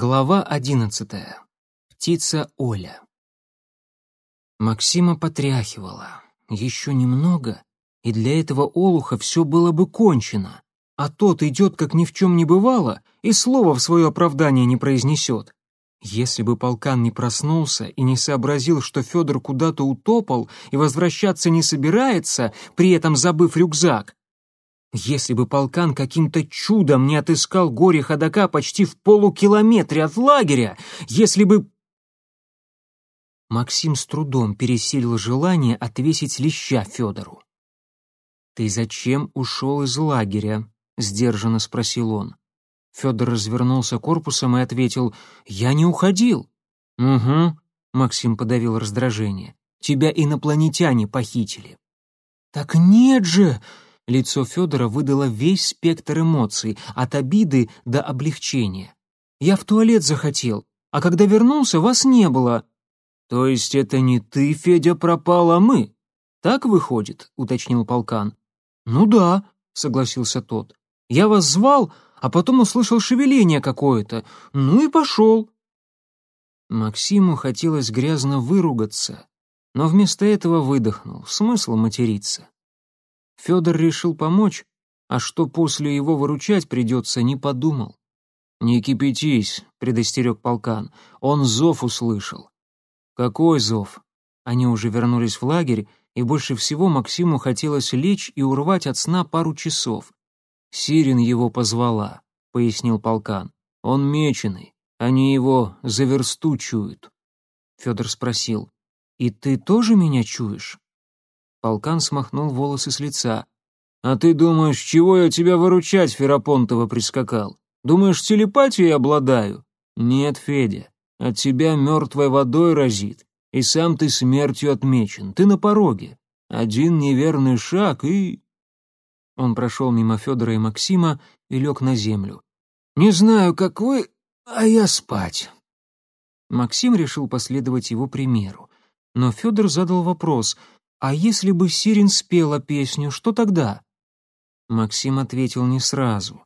Глава одиннадцатая. Птица Оля. Максима потряхивала. Еще немного, и для этого олуха все было бы кончено. А тот идет, как ни в чем не бывало, и слова в свое оправдание не произнесет. Если бы полкан не проснулся и не сообразил, что Федор куда-то утопал и возвращаться не собирается, при этом забыв рюкзак, если бы полкан каким-то чудом не отыскал горе ходока почти в полукилометре от лагеря, если бы... Максим с трудом пересилил желание отвесить леща Федору. «Ты зачем ушел из лагеря?» — сдержанно спросил он. Федор развернулся корпусом и ответил, «Я не уходил». «Угу», — Максим подавил раздражение, «тебя инопланетяне похитили». «Так нет же!» Лицо Федора выдало весь спектр эмоций, от обиды до облегчения. «Я в туалет захотел, а когда вернулся, вас не было». «То есть это не ты, Федя, пропал, а мы?» «Так выходит», — уточнил полкан. «Ну да», — согласился тот. «Я вас звал, а потом услышал шевеление какое-то. Ну и пошел». Максиму хотелось грязно выругаться, но вместо этого выдохнул. Смысл материться. Федор решил помочь, а что после его выручать придется, не подумал. «Не кипятись», — предостерег полкан, — «он зов услышал». «Какой зов?» Они уже вернулись в лагерь, и больше всего Максиму хотелось лечь и урвать от сна пару часов. «Сирин его позвала», — пояснил полкан. «Он меченый, они его за версту чуют». Федор спросил, «И ты тоже меня чуешь?» Полкан смахнул волосы с лица. «А ты думаешь, чего я тебя выручать, Ферапонтова, прискакал? Думаешь, телепатией обладаю? Нет, Федя, от тебя мертвой водой разит, и сам ты смертью отмечен, ты на пороге. Один неверный шаг и...» Он прошел мимо Федора и Максима и лег на землю. «Не знаю, как вы, а я спать». Максим решил последовать его примеру. Но Федор задал вопрос — «А если бы Сирин спела песню, что тогда?» Максим ответил не сразу.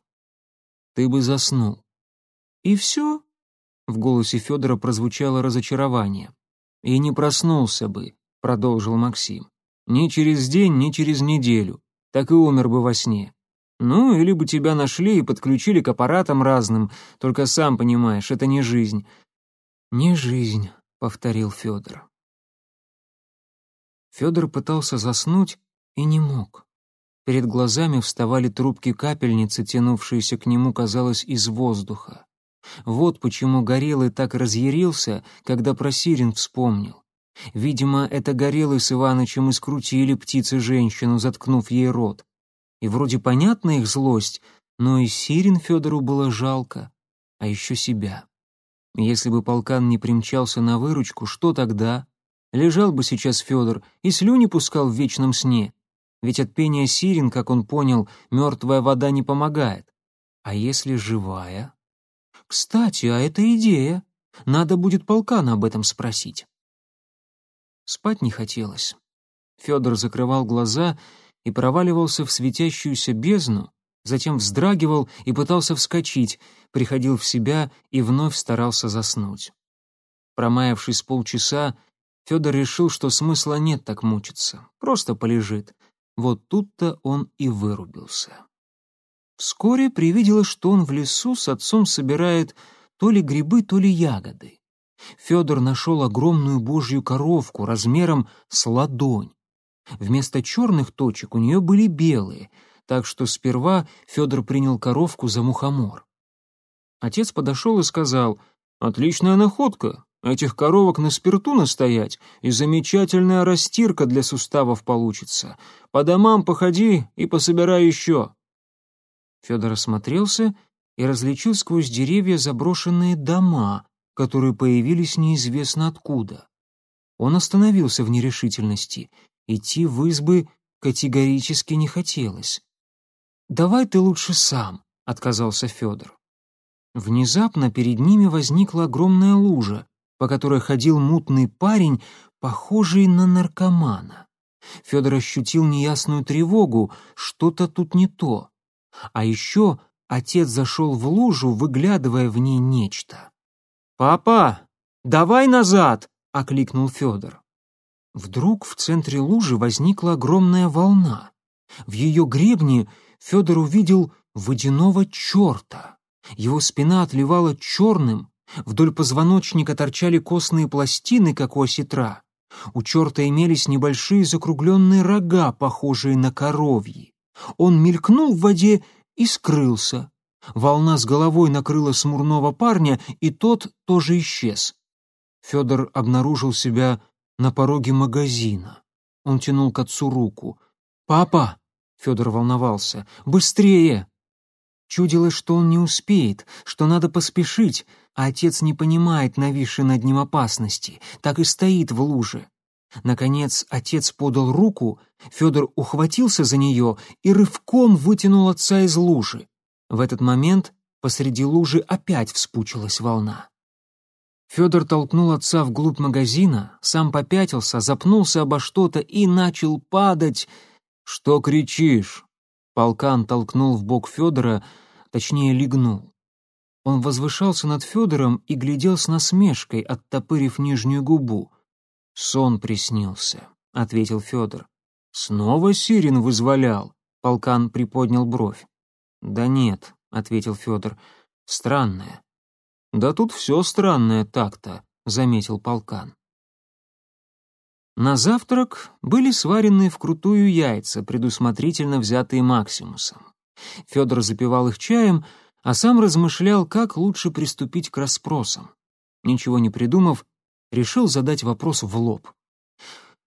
«Ты бы заснул». «И все?» В голосе Федора прозвучало разочарование. «И не проснулся бы», — продолжил Максим. «Ни через день, ни через неделю. Так и умер бы во сне. Ну, или бы тебя нашли и подключили к аппаратам разным, только сам понимаешь, это не жизнь». «Не жизнь», — повторил Федор. Федор пытался заснуть и не мог. Перед глазами вставали трубки капельницы, тянувшиеся к нему, казалось, из воздуха. Вот почему Горелый так разъярился, когда про Сирин вспомнил. Видимо, это Горелый с Иванычем и скрутили птицы-женщину, заткнув ей рот. И вроде понятна их злость, но и Сирин Федору было жалко, а еще себя. Если бы полкан не примчался на выручку, что тогда? Лежал бы сейчас Федор и слюни пускал в вечном сне. Ведь от пения сирен, как он понял, мертвая вода не помогает. А если живая? Кстати, а это идея. Надо будет полкана об этом спросить. Спать не хотелось. Федор закрывал глаза и проваливался в светящуюся бездну, затем вздрагивал и пытался вскочить, приходил в себя и вновь старался заснуть. Промаявшись полчаса, Федор решил, что смысла нет так мучиться, просто полежит. Вот тут-то он и вырубился. Вскоре привиделось, что он в лесу с отцом собирает то ли грибы, то ли ягоды. Федор нашел огромную божью коровку размером с ладонь. Вместо черных точек у нее были белые, так что сперва Федор принял коровку за мухомор. Отец подошел и сказал, «Отличная находка, Этих коровок на спирту настоять, и замечательная растирка для суставов получится. По домам походи и пособирай еще». Федор осмотрелся и различил сквозь деревья заброшенные дома, которые появились неизвестно откуда. Он остановился в нерешительности. Идти в избы категорически не хотелось. «Давай ты лучше сам», — отказался Федор. Внезапно перед ними возникла огромная лужа по которой ходил мутный парень, похожий на наркомана. Федор ощутил неясную тревогу, что-то тут не то. А еще отец зашел в лужу, выглядывая в ней нечто. «Папа, давай назад!» — окликнул Федор. Вдруг в центре лужи возникла огромная волна. В ее гребне Федор увидел водяного черта. Его спина отливала черным, вдоль позвоночника торчали костные пластины, как у осетра. У черта имелись небольшие закругленные рога, похожие на коровьи. Он мелькнул в воде и скрылся. Волна с головой накрыла смурного парня, и тот тоже исчез. Федор обнаружил себя на пороге магазина. Он тянул к отцу руку. «Папа!» — Федор волновался. «Быстрее!» Чудилось, что он не успеет, что надо поспешить, а отец не понимает нависшей над ним опасности, так и стоит в луже. Наконец отец подал руку, Федор ухватился за нее и рывком вытянул отца из лужи. В этот момент посреди лужи опять вспучилась волна. Федор толкнул отца вглубь магазина, сам попятился, запнулся обо что-то и начал падать. «Что кричишь?» Полкан толкнул в бок Федора, точнее легнул. Он возвышался над Федором и глядел с насмешкой, оттопырив нижнюю губу. «Сон приснился», — ответил Федор. «Снова Сирин вызволял?» — полкан приподнял бровь. «Да нет», — ответил Федор. «Странное». «Да тут все странное так-то», — заметил полкан. На завтрак были сваренные вкрутую яйца, предусмотрительно взятые Максимусом. Федор запивал их чаем, а сам размышлял, как лучше приступить к расспросам. Ничего не придумав, решил задать вопрос в лоб.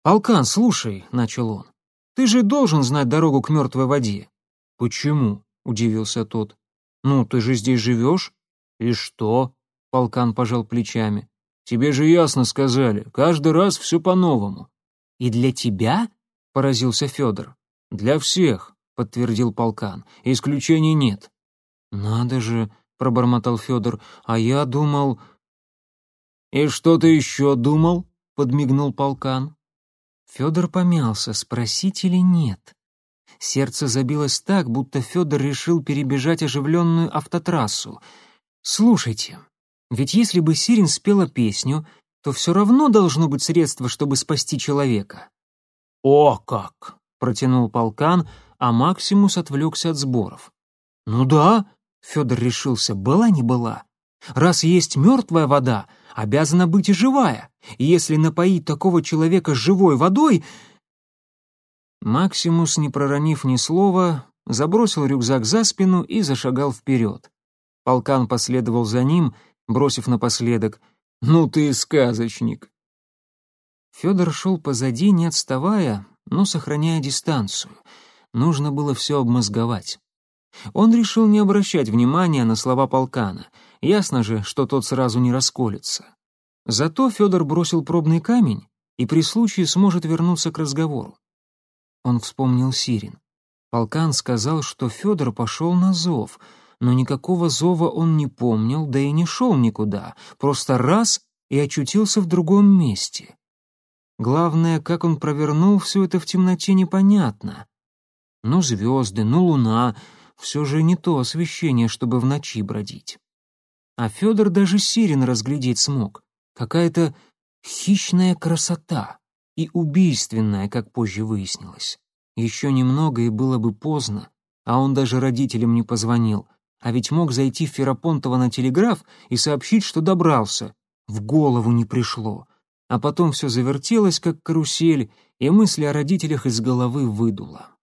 «Полкан, слушай», — начал он, — «ты же должен знать дорогу к мертвой воде». «Почему?» — удивился тот. «Ну, ты же здесь живешь?» «И что?» — полкан пожал плечами. «Тебе же ясно сказали, каждый раз все по-новому». «И для тебя?» — поразился Федор. «Для всех», — подтвердил полкан, — «исключений нет». «Надо же», — пробормотал Федор, — «а я думал...» «И что ты еще думал?» — подмигнул полкан. Федор помялся, спросить или нет. Сердце забилось так, будто Федор решил перебежать оживленную автотрассу. «Слушайте, ведь если бы Сирин спела песню, то все равно должно быть средство, чтобы спасти человека». «О как!» — протянул полкан, а Максимус отвлекся от сборов. «Ну да», — Федор решился, — «была не была. Раз есть мертвая вода, обязана быть и живая. И если напоить такого человека живой водой... Максимус, не проронив ни слова, забросил рюкзак за спину и зашагал вперед. Полкан последовал за ним, бросив напоследок «Ну ты сказочник!». Федор шел позади, не отставая, но сохраняя дистанцию. Нужно было все обмозговать. Он решил не обращать внимания на слова полкана — Ясно же, что тот сразу не расколется. Зато Федор бросил пробный камень и при случае сможет вернуться к разговору. Он вспомнил Сирин. Полкан сказал, что Федор пошел на зов, но никакого зова он не помнил, да и не шел никуда, просто раз и очутился в другом месте. Главное, как он провернул все это в темноте, непонятно. Ну, звезды, ну, луна — все же не то освещение, чтобы в ночи бродить. А Федор даже сирен разглядеть смог. Какая-то хищная красота и убийственная, как позже выяснилось. Еще немного и было бы поздно, а он даже родителям не позвонил, а ведь мог зайти в Ферапонтово на телеграф и сообщить, что добрался. В голову не пришло. А потом все завертелось, как карусель, и мысли о родителях из головы выдуло.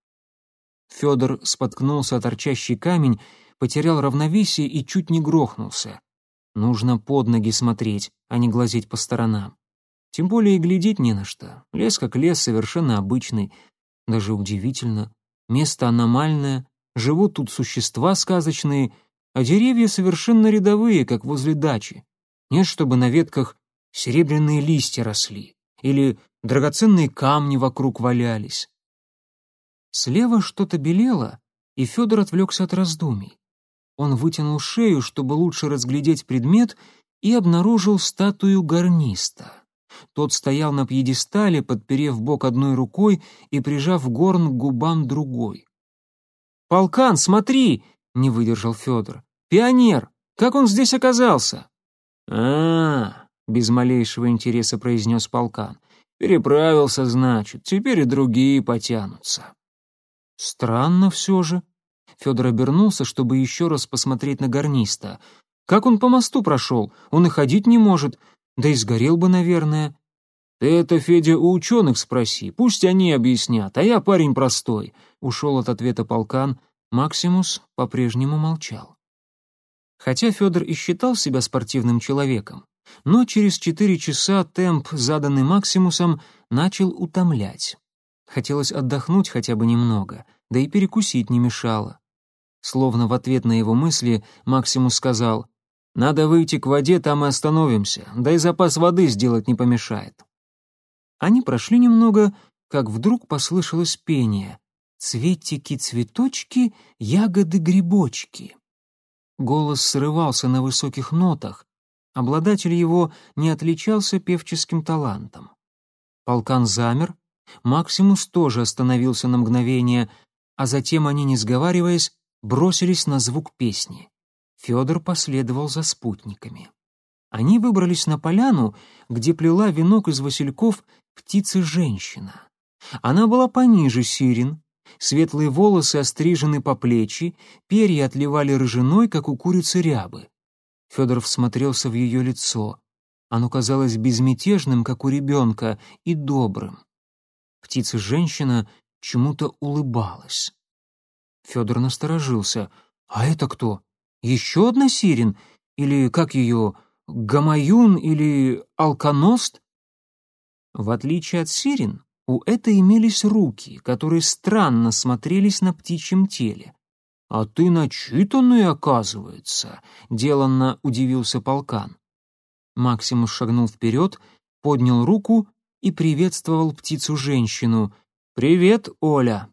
Федор споткнулся о торчащий камень потерял равновесие и чуть не грохнулся. Нужно под ноги смотреть, а не глазеть по сторонам. Тем более и глядеть не на что. Лес как лес, совершенно обычный. Даже удивительно. Место аномальное, живут тут существа сказочные, а деревья совершенно рядовые, как возле дачи. Нет, чтобы на ветках серебряные листья росли или драгоценные камни вокруг валялись. Слева что-то белело, и Федор отвлекся от раздумий. Он вытянул шею, чтобы лучше разглядеть предмет, и обнаружил статую гарниста. Тот стоял на пьедестале, подперев бок одной рукой и прижав горн к губам другой. «Полкан, смотри!» — не выдержал Федор. «Пионер! Как он здесь оказался?» а, без малейшего интереса произнес полкан. «Переправился, значит, теперь и другие потянутся». «Странно все же». Федор обернулся, чтобы еще раз посмотреть на гарниста. «Как он по мосту прошел? Он и ходить не может. Да и сгорел бы, наверное». «Ты это, Федя, у ученых спроси, пусть они объяснят, а я парень простой», — ушел от ответа полкан. Максимус по-прежнему молчал. Хотя Федор и считал себя спортивным человеком, но через четыре часа темп, заданный Максимусом, начал утомлять. Хотелось отдохнуть хотя бы немного, да и перекусить не мешало. Словно в ответ на его мысли Максимус сказал, «Надо выйти к воде, там и остановимся, да и запас воды сделать не помешает». Они прошли немного, как вдруг послышалось пение. «Цветики-цветочки, ягоды-грибочки». Голос срывался на высоких нотах. Обладатель его не отличался певческим талантом. Полкан замер, Максимус тоже остановился на мгновение, а затем они, не сговариваясь, бросились на звук песни. Федор последовал за спутниками. Они выбрались на поляну, где плела венок из васильков птицы-женщина. Она была пониже сирен, светлые волосы острижены по плечи, перья отливали рыжиной, как у курицы рябы. Федор всмотрелся в ее лицо. Оно казалось безмятежным, как у ребенка, и добрым. Птица-женщина чему-то улыбалась. Федор насторожился. «А это кто? Еще одна сирен? Или как ее, Гамаюн или Алконост?» В отличие от сирен, у этой имелись руки, которые странно смотрелись на птичьем теле. «А ты начитанный, оказывается», — деланно удивился полкан. Максимус шагнул вперед, поднял руку и приветствовал птицу-женщину. «Привет, Оля!»